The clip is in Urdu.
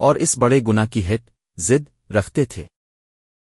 اور اس بڑے گنا کی ہٹ زد رکھتے تھے۔